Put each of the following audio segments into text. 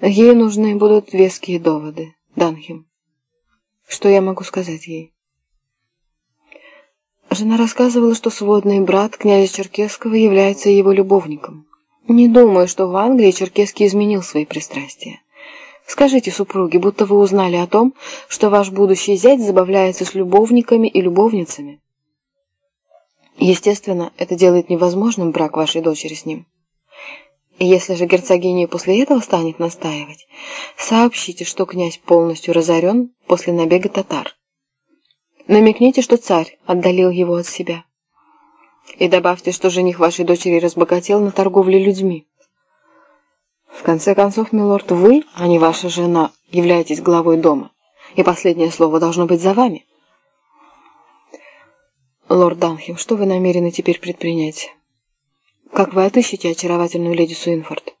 Ей нужны будут веские доводы, Данхим. Что я могу сказать ей? Жена рассказывала, что сводный брат князя Черкесского является его любовником. Не думаю, что в Англии Черкесский изменил свои пристрастия. Скажите супруге, будто вы узнали о том, что ваш будущий зять забавляется с любовниками и любовницами. Естественно, это делает невозможным брак вашей дочери с ним. Если же герцогиня после этого станет настаивать, сообщите, что князь полностью разорен после набега татар. Намекните, что царь отдалил его от себя. И добавьте, что жених вашей дочери разбогател на торговле людьми. В конце концов, милорд, вы, а не ваша жена, являетесь главой дома, и последнее слово должно быть за вами. Лорд Данхем, что вы намерены теперь предпринять? Как вы отыщете очаровательную леди Суинфорд?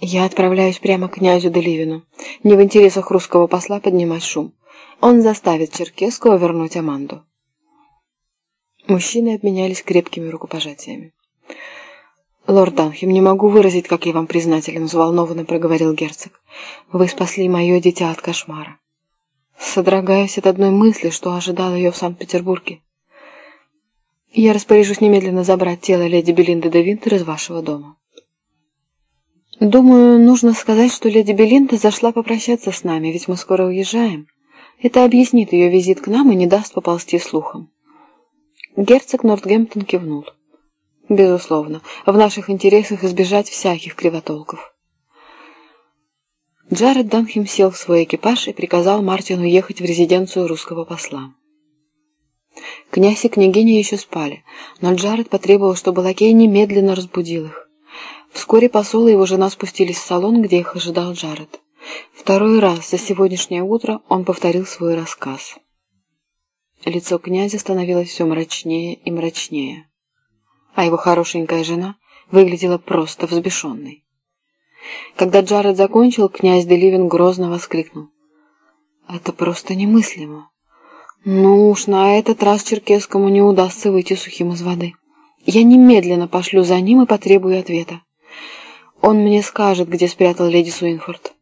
Я отправляюсь прямо к князю Деливину. Не в интересах русского посла поднимать шум. Он заставит Черкесского вернуть Аманду. Мужчины обменялись крепкими рукопожатиями. «Лорд Данхем, не могу выразить, как я вам признателен», — взволнованно проговорил герцог. «Вы спасли мое дитя от кошмара. Содрогаюсь от одной мысли, что ожидал ее в Санкт-Петербурге. Я распоряжусь немедленно забрать тело леди Белинды де Винтер из вашего дома. Думаю, нужно сказать, что леди Белинда зашла попрощаться с нами, ведь мы скоро уезжаем. Это объяснит ее визит к нам и не даст поползти слухам. Герцог Нортгемптон кивнул. Безусловно, в наших интересах избежать всяких кривотолков. Джаред Данхем сел в свой экипаж и приказал Мартину ехать в резиденцию русского посла. Князь и княгиня еще спали, но Джаред потребовал, чтобы лакей немедленно разбудил их. Вскоре посол и его жена спустились в салон, где их ожидал Джаред. Второй раз за сегодняшнее утро он повторил свой рассказ. Лицо князя становилось все мрачнее и мрачнее, а его хорошенькая жена выглядела просто взбешенной. Когда Джаред закончил, князь Деливин грозно воскликнул. «Это просто немыслимо. Ну уж на этот раз Черкесскому не удастся выйти сухим из воды. Я немедленно пошлю за ним и потребую ответа. Он мне скажет, где спрятал леди Суинфорд.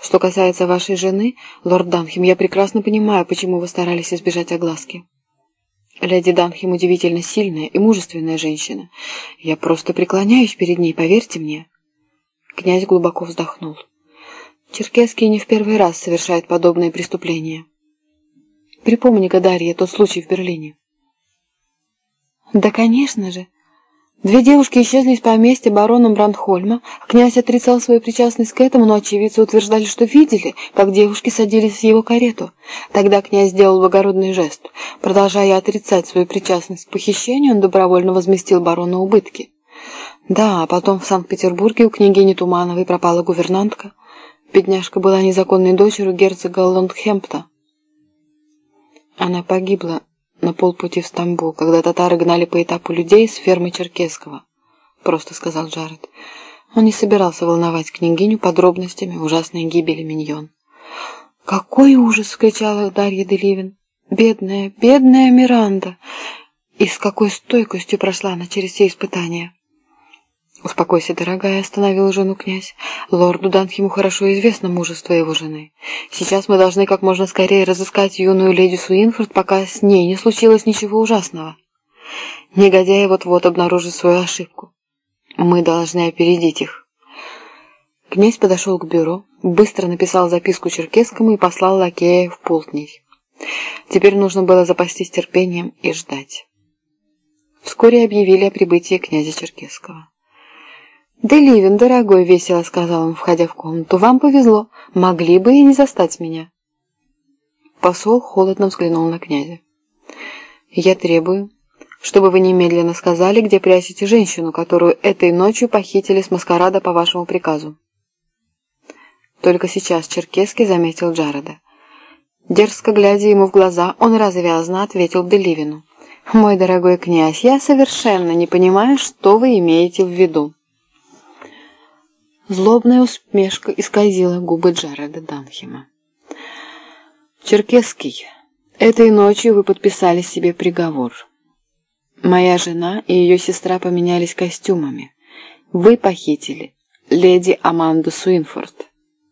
Что касается вашей жены, лорд Данхем, я прекрасно понимаю, почему вы старались избежать огласки. Леди Данхем удивительно сильная и мужественная женщина. Я просто преклоняюсь перед ней, поверьте мне. Князь глубоко вздохнул. Черкесский не в первый раз совершает подобные преступления. Припомни-ка, Дарья, тот случай в Берлине. Да, конечно же. Две девушки исчезли из поместья барона Брандхольма. Князь отрицал свою причастность к этому, но очевидцы утверждали, что видели, как девушки садились в его карету. Тогда князь сделал благородный жест. Продолжая отрицать свою причастность к похищению, он добровольно возместил барону убытки. Да, а потом в Санкт-Петербурге у княгини Тумановой пропала гувернантка. Бедняжка была незаконной дочерью герцога Лондхемпта. Она погибла на полпути в Стамбул, когда татары гнали по этапу людей с фермы Черкесского, просто сказал Джаред. Он не собирался волновать княгиню подробностями ужасной гибели Миньон. «Какой ужас!» — вскричала Дарья Деливин. «Бедная, бедная Миранда!» И с какой стойкостью прошла она через все испытания. «Успокойся, дорогая», — остановил жену князь. «Лорду Данхиму хорошо известно мужество его жены. Сейчас мы должны как можно скорее разыскать юную леди Суинфорд, пока с ней не случилось ничего ужасного. Негодяи вот-вот обнаружат свою ошибку. Мы должны опередить их». Князь подошел к бюро, быстро написал записку Черкесскому и послал лакея в Полтней. Теперь нужно было запастись терпением и ждать. Вскоре объявили о прибытии князя Черкесского. «Деливин, дорогой», — весело сказал он, входя в комнату, — «вам повезло, могли бы и не застать меня». Посол холодно взглянул на князя. «Я требую, чтобы вы немедленно сказали, где прячете женщину, которую этой ночью похитили с маскарада по вашему приказу». Только сейчас Черкесский заметил Джареда. Дерзко глядя ему в глаза, он развязно ответил Деливину. «Мой дорогой князь, я совершенно не понимаю, что вы имеете в виду». Злобная усмешка исказила губы Джареда Данхема. «Черкесский, этой ночью вы подписали себе приговор. Моя жена и ее сестра поменялись костюмами. Вы похитили леди Аманду Суинфорд.